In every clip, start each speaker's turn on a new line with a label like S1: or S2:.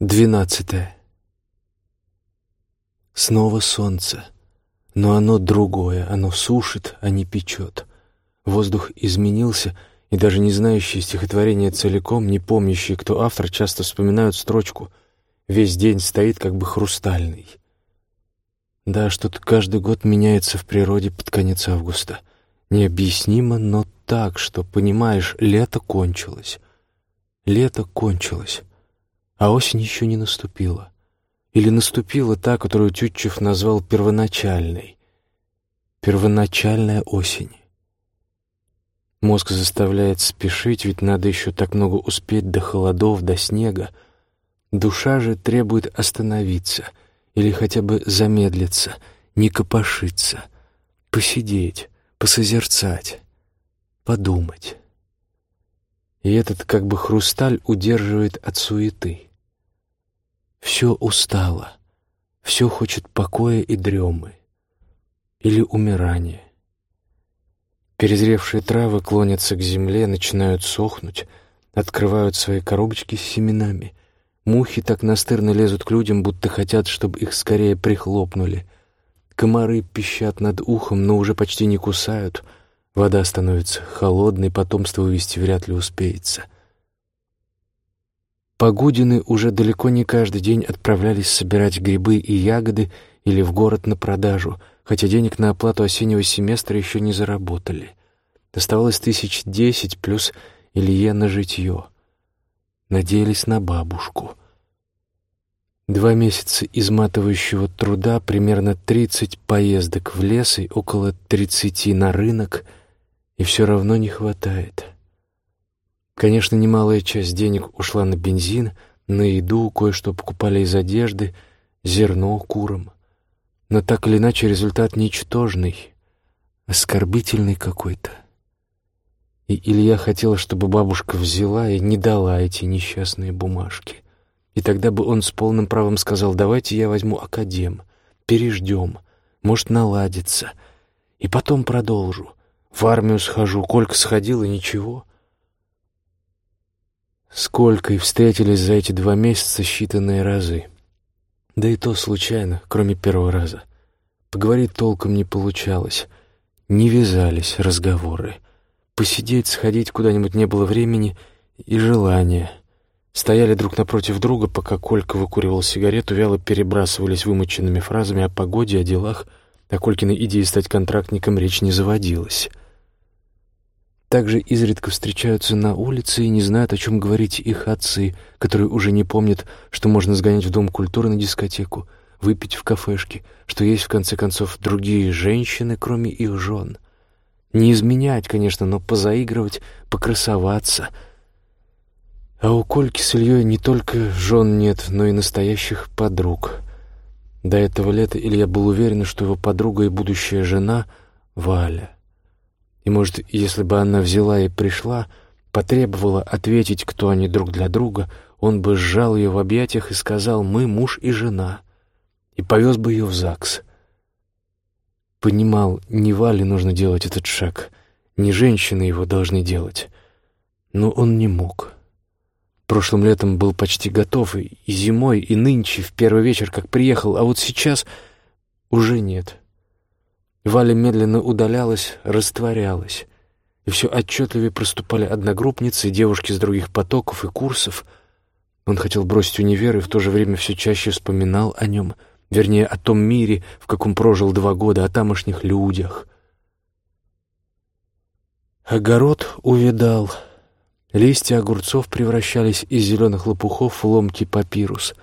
S1: Двенадцатое. Снова солнце. Но оно другое, оно сушит, а не печет. Воздух изменился, и даже не знающие стихотворение целиком, не помнящие, кто автор, часто вспоминают строчку «Весь день стоит как бы хрустальный». Да, что-то каждый год меняется в природе под конец августа. Необъяснимо, но так, что, понимаешь, лето кончилось. Лето кончилось а осень еще не наступила. Или наступила та, которую Тютчев назвал первоначальной. Первоначальная осень. Мозг заставляет спешить, ведь надо еще так много успеть до холодов, до снега. Душа же требует остановиться или хотя бы замедлиться, не копошиться, посидеть, посозерцать, подумать. И этот как бы хрусталь удерживает от суеты. Все устало, все хочет покоя и дремы или умирания. Перезревшие травы клонятся к земле, начинают сохнуть, открывают свои коробочки с семенами. Мухи так настырно лезут к людям, будто хотят, чтобы их скорее прихлопнули. Комары пищат над ухом, но уже почти не кусают. Вода становится холодной, потомство вывести вряд ли успеется — Погудины уже далеко не каждый день отправлялись собирать грибы и ягоды или в город на продажу, хотя денег на оплату осеннего семестра еще не заработали. Оставалось тысяч десять плюс Илье на житье. Надеялись на бабушку. Два месяца изматывающего труда, примерно тридцать поездок в лес и около тридцати на рынок, и все равно не хватает. Конечно, немалая часть денег ушла на бензин, на еду, кое-что покупали из одежды, зерно курам. Но так или иначе результат ничтожный, оскорбительный какой-то. И Илья хотел, чтобы бабушка взяла и не дала эти несчастные бумажки. И тогда бы он с полным правом сказал, давайте я возьму академ, переждем, может наладится, и потом продолжу. В армию схожу, Колька сходил и ничего — Сколько и встретились за эти два месяца считанные разы. Да и то случайно, кроме первого раза. Поговорить толком не получалось. Не вязались разговоры. Посидеть, сходить куда-нибудь не было времени и желания. Стояли друг напротив друга, пока Колька выкуривал сигарету, вяло перебрасывались вымученными фразами о погоде, о делах. О Колькиной идее стать контрактником речь не заводилась. Также изредка встречаются на улице и не знают, о чем говорить их отцы, которые уже не помнят, что можно сгонять в Дом культуры на дискотеку, выпить в кафешке, что есть, в конце концов, другие женщины, кроме их жен. Не изменять, конечно, но позаигрывать, покрасоваться. А у Кольки с Ильей не только жен нет, но и настоящих подруг. До этого лета Илья был уверен, что его подруга и будущая жена — Валя. И, может, если бы она взяла и пришла, потребовала ответить, кто они друг для друга, он бы сжал ее в объятиях и сказал «мы муж и жена», и повез бы ее в ЗАГС. Понимал, не Вале нужно делать этот шаг, не женщины его должны делать. Но он не мог. Прошлым летом был почти готов, и зимой, и нынче, в первый вечер, как приехал, а вот сейчас уже нет. Валя медленно удалялась, растворялась, и все отчетливее проступали одногруппницы, девушки с других потоков и курсов. Он хотел бросить универ и в то же время все чаще вспоминал о нем, вернее, о том мире, в каком прожил два года, о тамошних людях. Огород увидал. Листья огурцов превращались из зеленых лопухов в ломкий папирус.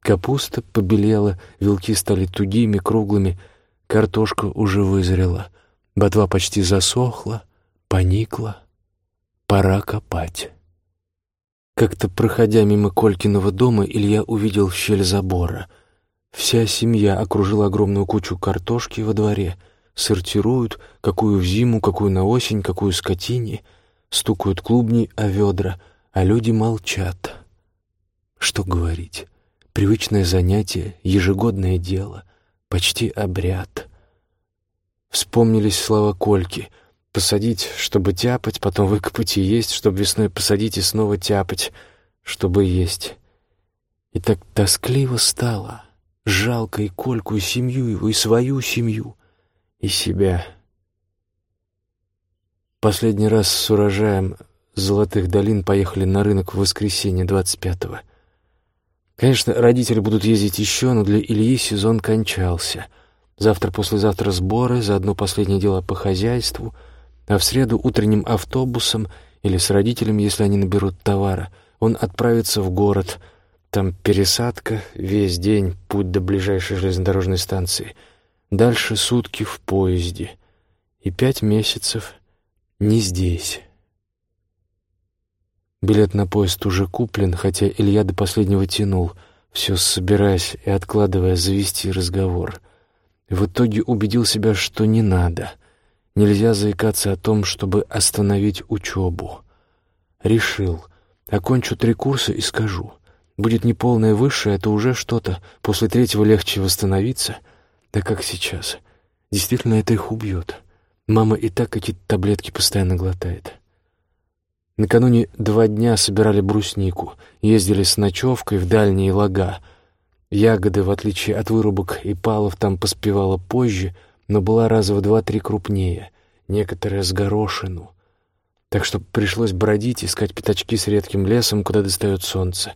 S1: Капуста побелела, вилки стали тугими, круглыми — Картошка уже вызрела, ботва почти засохла, поникла. Пора копать. Как-то проходя мимо Колькиного дома, Илья увидел щель забора. Вся семья окружила огромную кучу картошки во дворе, сортируют, какую в зиму, какую на осень, какую скотине, стукают клубни о ведра, а люди молчат. Что говорить? Привычное занятие, ежегодное дело — почти обряд. Вспомнились слова Кольки. Посадить, чтобы тяпать, потом выкопать и есть, чтобы весной посадить и снова тяпать, чтобы есть. И так тоскливо стало, жалко и Кольку, и семью его, и свою семью, и себя. Последний раз с урожаем Золотых долин поехали на рынок в воскресенье 25-го. Конечно, родители будут ездить еще, но для Ильи сезон кончался. Завтра-послезавтра сборы, заодно последнее дело по хозяйству, а в среду утренним автобусом или с родителями, если они наберут товара, он отправится в город. Там пересадка, весь день, путь до ближайшей железнодорожной станции. Дальше сутки в поезде. И пять месяцев не здесь». Билет на поезд уже куплен, хотя Илья до последнего тянул, все собираясь и откладывая завести разговор. В итоге убедил себя, что не надо. Нельзя заикаться о том, чтобы остановить учебу. Решил. Окончу три курса и скажу. Будет неполное высшее, это уже что-то. После третьего легче восстановиться. Да как сейчас. Действительно, это их убьет. Мама и так эти таблетки постоянно глотает. Накануне два дня собирали бруснику, ездили с ночевкой в дальние лага. Ягоды, в отличие от вырубок и палов, там поспевала позже, но была раза в два-три крупнее, некоторые с горошину. Так что пришлось бродить, искать пятачки с редким лесом, куда достает солнце.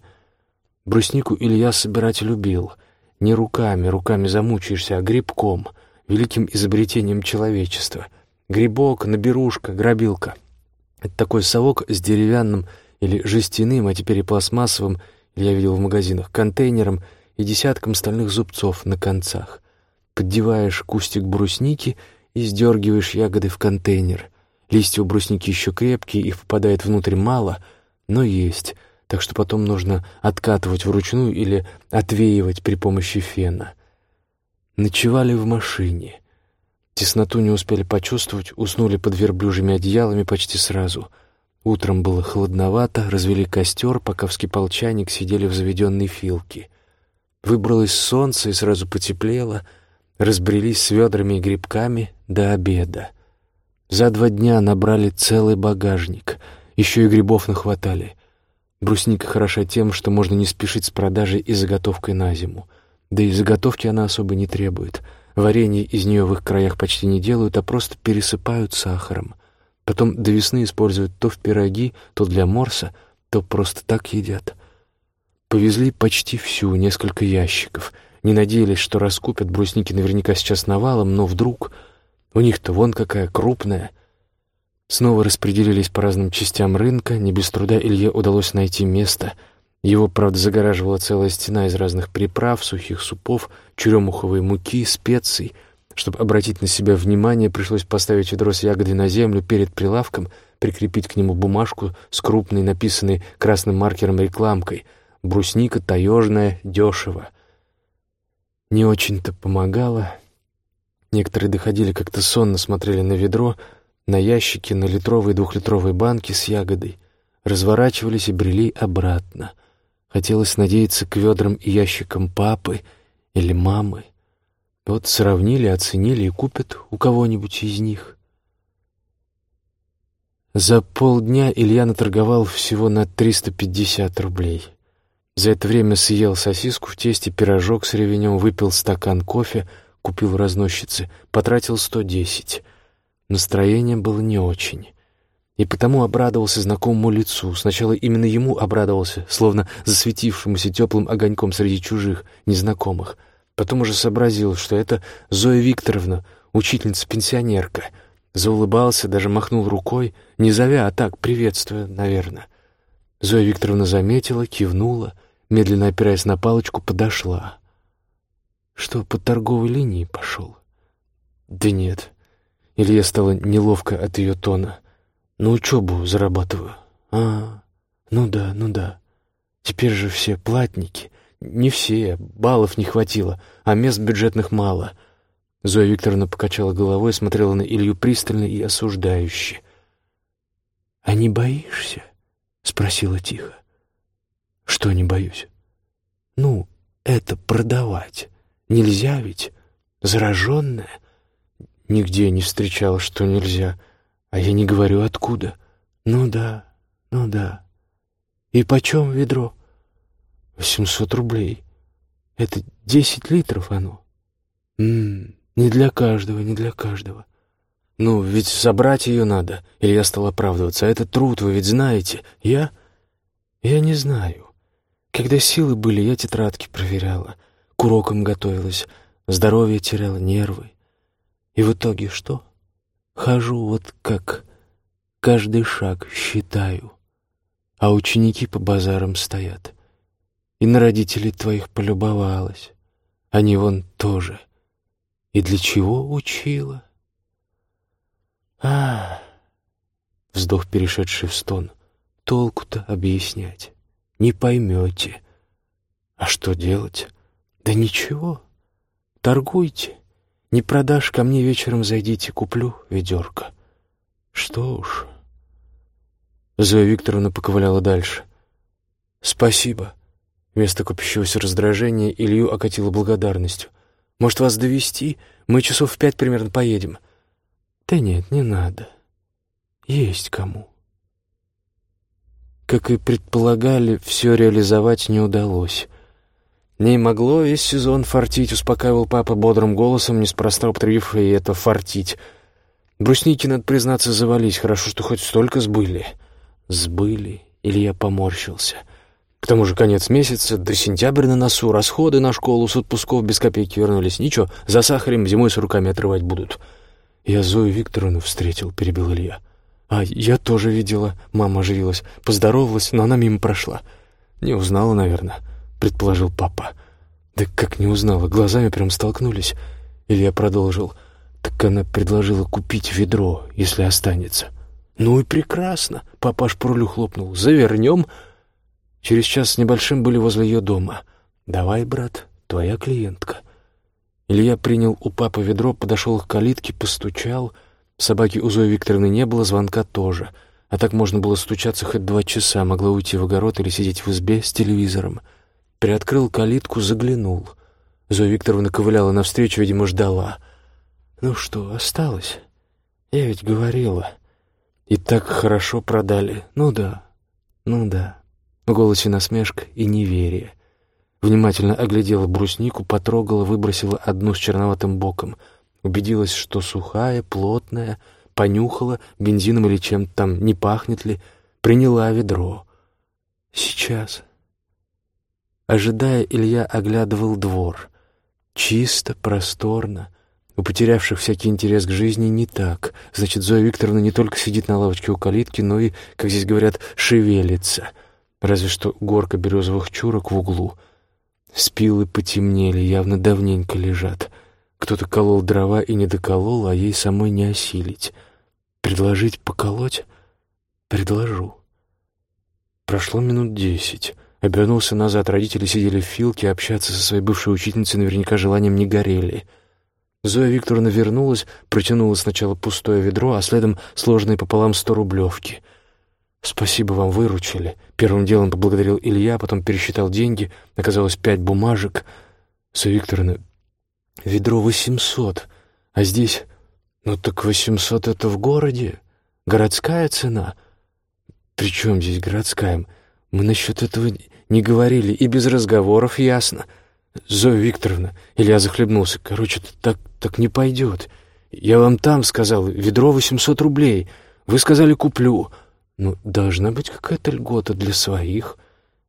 S1: Бруснику Илья собирать любил. Не руками, руками замучаешься, а грибком, великим изобретением человечества. Грибок, наберушка, грабилка — это такой совок с деревянным или жестяным, а теперь и пластмассовым, я видел в магазинах, контейнером и десятком стальных зубцов на концах. Поддеваешь кустик брусники и сдергиваешь ягоды в контейнер. Листья у брусники еще крепкие, их попадает внутрь мало, но есть, так что потом нужно откатывать вручную или отвеивать при помощи фена. Ночевали в машине — Тесноту не успели почувствовать, уснули под верблюжьими одеялами почти сразу. Утром было холодновато, развели костер, пока вскипал чайник, сидели в заведенной филке. Выбралось солнце и сразу потеплело, разбрелись с ведрами и грибками до обеда. За два дня набрали целый багажник, еще и грибов нахватали. Брусника хороша тем, что можно не спешить с продажей и заготовкой на зиму. Да и заготовки она особо не требует — Варенье из нее в их краях почти не делают, а просто пересыпают сахаром. Потом до весны используют то в пироги, то для морса, то просто так едят. Повезли почти всю, несколько ящиков. Не надеялись, что раскупят брусники наверняка сейчас навалом, но вдруг... У них-то вон какая крупная. Снова распределились по разным частям рынка, не без труда Илье удалось найти место — его, правда, загораживала целая стена из разных приправ, сухих супов, черемуховой муки, специй. Чтобы обратить на себя внимание, пришлось поставить ведро с ягодой на землю перед прилавком, прикрепить к нему бумажку с крупной, написанной красным маркером рекламкой «Брусника таежная, дешево». Не очень-то помогало. Некоторые доходили как-то сонно, смотрели на ведро, на ящики, на литровые и двухлитровые банки с ягодой, разворачивались и брели обратно — Хотелось надеяться к ведрам и ящикам папы или мамы. Вот сравнили, оценили и купят у кого-нибудь из них. За полдня Илья наторговал всего на 350 рублей. За это время съел сосиску в тесте, пирожок с ревенем, выпил стакан кофе, купил разносчицы, потратил 110. Настроение было не очень и потому обрадовался знакомому лицу. Сначала именно ему обрадовался, словно засветившемуся теплым огоньком среди чужих, незнакомых. Потом уже сообразил, что это Зоя Викторовна, учительница-пенсионерка. Заулыбался, даже махнул рукой, не зовя, а так, приветствуя, наверное. Зоя Викторовна заметила, кивнула, медленно опираясь на палочку, подошла. Что, по торговой линии пошел? Да нет. Илья стало неловко от ее тона — на учебу зарабатываю. А, ну да, ну да. Теперь же все платники. Не все, баллов не хватило, а мест бюджетных мало. Зоя Викторовна покачала головой, смотрела на Илью пристально и осуждающе. «А не боишься?» — спросила тихо. «Что не боюсь?» «Ну, это продавать. Нельзя ведь? Зараженное?» «Нигде не встречал, что нельзя». А я не говорю, откуда. Ну да, ну да. И почем ведро? «Восемьсот рублей. Это десять литров оно. М -м, не для каждого, не для каждого. Ну, ведь собрать ее надо. Или я стал оправдываться. А это труд, вы ведь знаете. Я... Я не знаю. Когда силы были, я тетрадки проверяла. К урокам готовилась. Здоровье теряла, нервы. И в итоге что? Хожу вот как каждый шаг считаю. А ученики по базарам стоят. И на родителей твоих полюбовалась. Они вон тоже. И для чего учила? а Вздох, перешедший в стон. Толку-то объяснять. Не поймете. А что делать? Да ничего. Торгуйте. Не продашь, ко мне вечером зайдите, куплю ведерко. Что уж. Зоя Викторовна поковыляла дальше. Спасибо. Вместо купящегося раздражения Илью окатила благодарностью. Может, вас довести? Мы часов в пять примерно поедем. Да нет, не надо. Есть кому. Как и предполагали, все реализовать не удалось. Не могло весь сезон фартить, успокаивал папа бодрым голосом, неспроста употребив и это «фартить». Брусники, надо признаться, завались. Хорошо, что хоть столько сбыли. Сбыли. Или я поморщился. К тому же конец месяца, до сентября на носу, расходы на школу с отпусков без копейки вернулись. Ничего, за сахарем зимой с руками отрывать будут. Я Зою Викторовну встретил, перебил Илья. А я тоже видела. Мама оживилась. Поздоровалась, но она мимо прошла. Не узнала, наверное предположил папа. Да как не узнала, глазами прям столкнулись. Илья продолжил. Так она предложила купить ведро, если останется. Ну и прекрасно. Папа аж по рулю хлопнул. Завернем. Через час с небольшим были возле ее дома. Давай, брат, твоя клиентка. Илья принял у папы ведро, подошел к калитке, постучал. Собаки у Зои Викторовны не было, звонка тоже. А так можно было стучаться хоть два часа, могла уйти в огород или сидеть в избе с телевизором. Приоткрыл калитку, заглянул. Зоя Викторовна ковыляла навстречу, видимо, ждала. «Ну что, осталось? Я ведь говорила. И так хорошо продали. Ну да, ну да». В голосе насмешка и неверие. Внимательно оглядела бруснику, потрогала, выбросила одну с черноватым боком. Убедилась, что сухая, плотная, понюхала, бензином или чем-то там, не пахнет ли, приняла ведро. «Сейчас», Ожидая, Илья оглядывал двор. Чисто, просторно. У потерявших всякий интерес к жизни не так. Значит, Зоя Викторовна не только сидит на лавочке у калитки, но и, как здесь говорят, шевелится. Разве что горка березовых чурок в углу. Спилы потемнели, явно давненько лежат. Кто-то колол дрова и не доколол, а ей самой не осилить. Предложить поколоть? Предложу. Прошло минут десять. Обернулся назад. Родители сидели в филке, общаться со своей бывшей учительницей наверняка желанием не горели. Зоя Викторовна вернулась, протянула сначала пустое ведро, а следом сложные пополам сто рублевки. «Спасибо вам, выручили». Первым делом поблагодарил Илья, потом пересчитал деньги. Оказалось, пять бумажек. Зоя Викторовна, ведро восемьсот, а здесь... Ну так восемьсот — это в городе. Городская цена. При чем здесь городская? Мы насчет этого не говорили, и без разговоров ясно. Зоя Викторовна, Илья захлебнулся. Короче, так, так не пойдет. Я вам там сказал, ведро восемьсот рублей. Вы сказали, куплю. Ну, должна быть какая-то льгота для своих,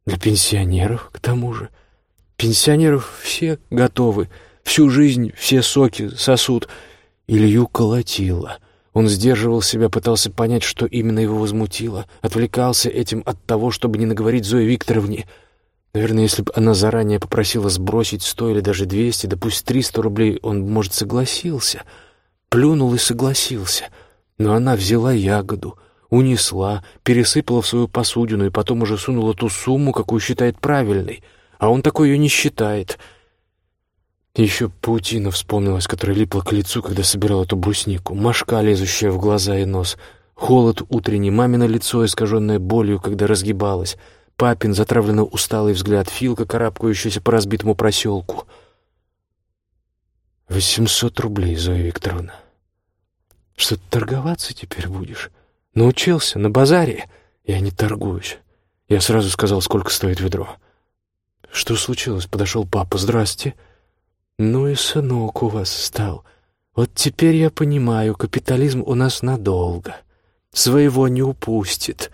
S1: для пенсионеров, к тому же. Пенсионеров все готовы, всю жизнь все соки сосут. Илью колотило — он сдерживал себя, пытался понять, что именно его возмутило, отвлекался этим от того, чтобы не наговорить Зое Викторовне. Наверное, если бы она заранее попросила сбросить сто или даже двести, да пусть триста рублей, он, может, согласился. Плюнул и согласился. Но она взяла ягоду, унесла, пересыпала в свою посудину и потом уже сунула ту сумму, какую считает правильной. А он такой ее не считает — еще паутина вспомнилась, которая липла к лицу, когда собирал эту бруснику, мошка, лезущая в глаза и нос, холод утренний, мамино лицо, искаженное болью, когда разгибалось, папин, затравленно усталый взгляд, Филка, карабкающаяся по разбитому проселку. «Восемьсот рублей, Зоя Викторовна. Что, торговаться теперь будешь? Научился? На базаре? Я не торгуюсь. Я сразу сказал, сколько стоит ведро. «Что случилось?» — подошел папа. «Здрасте». «Ну и сынок у вас стал. Вот теперь я понимаю, капитализм у нас надолго. Своего не упустит».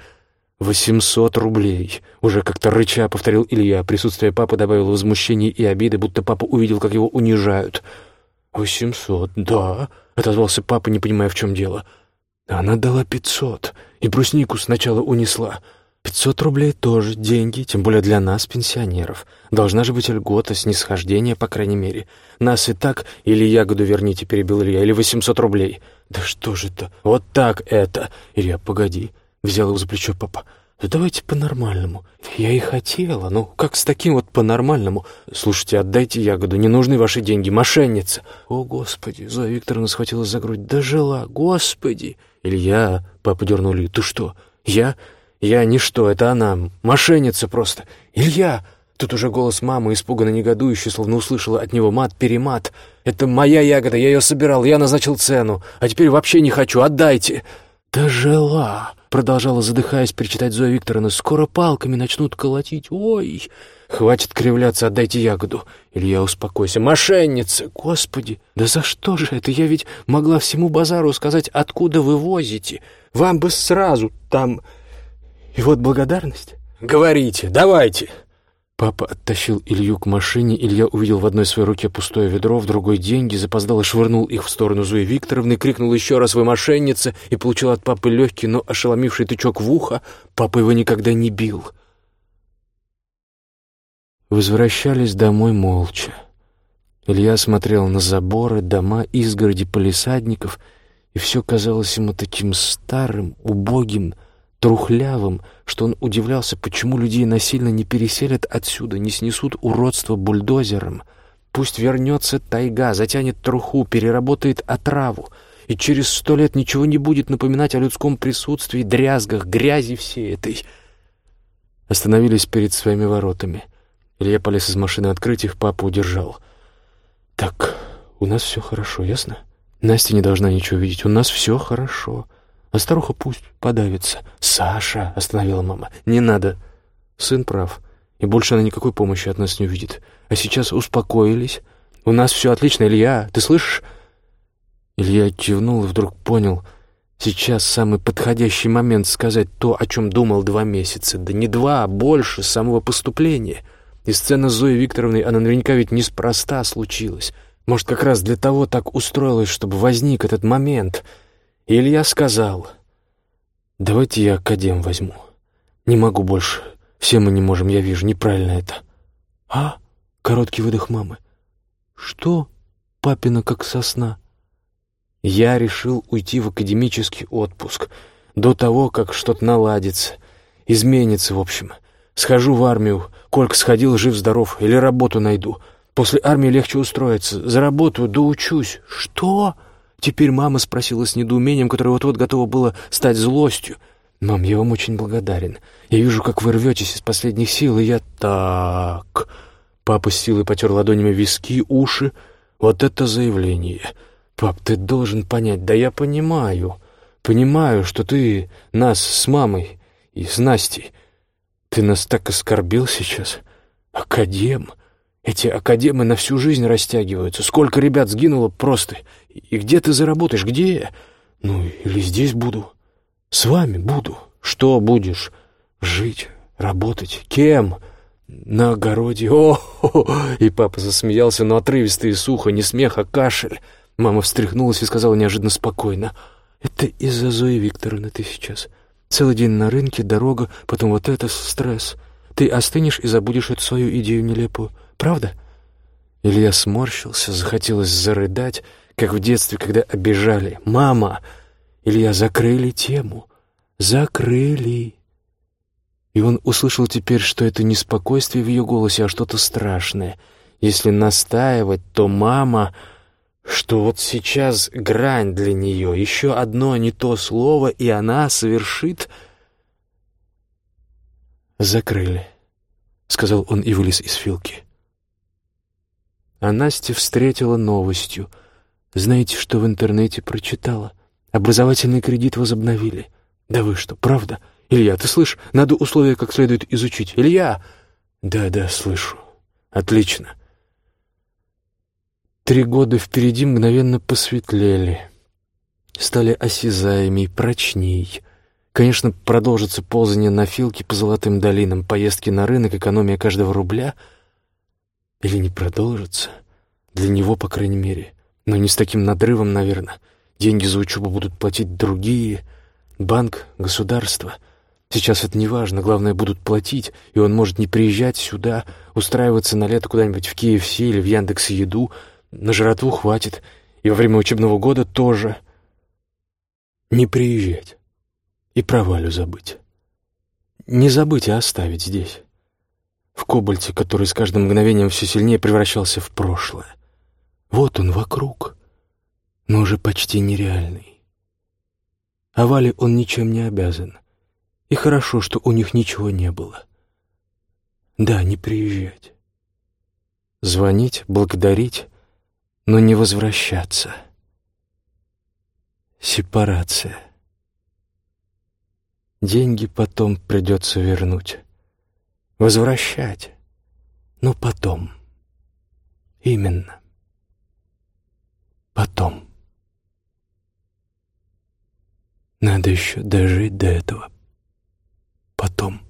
S1: «Восемьсот рублей!» — уже как-то рыча повторил Илья. Присутствие папы добавило возмущения и обиды, будто папа увидел, как его унижают. «Восемьсот, да», — отозвался папа, не понимая, в чем дело. «Она дала пятьсот, и бруснику сначала унесла. Пятьсот рублей тоже деньги, тем более для нас, пенсионеров. Должна же быть льгота, снисхождение, по крайней мере. Нас и так, или ягоду верните, перебил Илья, или восемьсот рублей. Да что же это? Вот так это! Илья, погоди, взял его за плечо папа. Да давайте по-нормальному. Я и хотела, ну как с таким вот по-нормальному? Слушайте, отдайте ягоду, не нужны ваши деньги, мошенница. О, Господи, Зоя Викторовна схватилась за грудь. Дожила, Господи. Илья, папа дернул Илью, ты что? Я... Я ничто, это она, мошенница просто. Илья! Тут уже голос мамы, испуганно негодующий, словно услышала от него мат-перемат. «Это моя ягода, я ее собирал, я назначил цену, а теперь вообще не хочу, отдайте!» «Дожила!» — продолжала, задыхаясь, причитать Зоя Викторовна. «Скоро палками начнут колотить, ой!» «Хватит кривляться, отдайте ягоду!» «Илья, успокойся, мошенница! Господи, да за что же это? Я ведь могла всему базару сказать, откуда вы возите. Вам бы сразу там и вот благодарность. Говорите, давайте. Папа оттащил Илью к машине, Илья увидел в одной своей руке пустое ведро, в другой деньги, запоздало швырнул их в сторону Зои Викторовны, крикнул еще раз «Вы мошенница!» и получил от папы легкий, но ошеломивший тычок в ухо. Папа его никогда не бил. Возвращались домой молча. Илья смотрел на заборы, дома, изгороди полисадников, и все казалось ему таким старым, убогим, трухлявым, что он удивлялся, почему людей насильно не переселят отсюда, не снесут уродство бульдозером. Пусть вернется тайга, затянет труху, переработает отраву, и через сто лет ничего не будет напоминать о людском присутствии, дрязгах, грязи всей этой. Остановились перед своими воротами. Илья полез из машины открыть их, папа удержал. «Так, у нас все хорошо, ясно? Настя не должна ничего видеть, у нас все хорошо». А старуха пусть подавится. «Саша!» — остановила мама. «Не надо!» Сын прав. И больше она никакой помощи от нас не увидит. А сейчас успокоились. У нас все отлично, Илья. Ты слышишь? Илья кивнул и вдруг понял. Сейчас самый подходящий момент сказать то, о чем думал два месяца. Да не два, а больше, самого поступления. И сцена с Зоей Викторовной, она наверняка ведь неспроста случилась. Может, как раз для того так устроилась, чтобы возник этот момент — Илья сказал, «Давайте я академ возьму. Не могу больше. Все мы не можем, я вижу, неправильно это». «А?» — короткий выдох мамы. «Что?» — папина как сосна. Я решил уйти в академический отпуск до того, как что-то наладится, изменится, в общем. Схожу в армию, Колька сходил жив-здоров, или работу найду. После армии легче устроиться, заработаю, доучусь. Что? Теперь мама спросила с недоумением, которое вот-вот готово было стать злостью. «Мам, я вам очень благодарен. Я вижу, как вы рветесь из последних сил, и я так...» Папа с силой потер ладонями виски, уши. «Вот это заявление! Пап, ты должен понять, да я понимаю. Понимаю, что ты нас с мамой и с Настей... Ты нас так оскорбил сейчас. Академ...» Эти академы на всю жизнь растягиваются. Сколько ребят сгинуло просто. И где ты заработаешь? Где? Ну, или здесь буду. С вами буду. Что будешь? Жить, работать. Кем? На огороде. О, И папа засмеялся, но отрывисто и сухо, не смех, а кашель. Мама встряхнулась и сказала неожиданно спокойно. «Это из-за Зои Викторовны ты сейчас. Целый день на рынке, дорога, потом вот это стресс. Ты остынешь и забудешь эту свою идею нелепую. Правда?» Илья сморщился, захотелось зарыдать, как в детстве, когда обижали. «Мама!» Илья, закрыли тему. Закрыли. И он услышал теперь, что это не спокойствие в ее голосе, а что-то страшное. Если настаивать, то мама... Что вот сейчас грань для нее, еще одно не то слово, и она совершит... «Закрыли», — сказал он и вылез из филки. А Настя встретила новостью. Знаете, что в интернете прочитала? Образовательный кредит возобновили. Да вы что, правда? Илья, ты слышишь? Надо условия как следует изучить. Илья! Да-да, слышу. Отлично. Три года впереди мгновенно посветлели. Стали осязаемей, прочней. Конечно, продолжится ползание на филке по золотым долинам, поездки на рынок, экономия каждого рубля. Или не продолжится? Для него, по крайней мере. Но не с таким надрывом, наверное. Деньги за учебу будут платить другие. Банк, государство. Сейчас это не важно, главное, будут платить, и он может не приезжать сюда, устраиваться на лето куда-нибудь в KFC или в Яндекс Еду. На жратву хватит, и во время учебного года тоже. Не приезжать. И про Валю забыть. Не забыть, а оставить здесь. В кобальте, который с каждым мгновением все сильнее превращался в прошлое. Вот он вокруг, но уже почти нереальный. А Вале он ничем не обязан. И хорошо, что у них ничего не было. Да, не приезжать. Звонить, благодарить, но не возвращаться. Сепарация. Деньги потом придется вернуть возвращать. Но потом. Именно. Потом. Надо еще дожить до этого. Потом.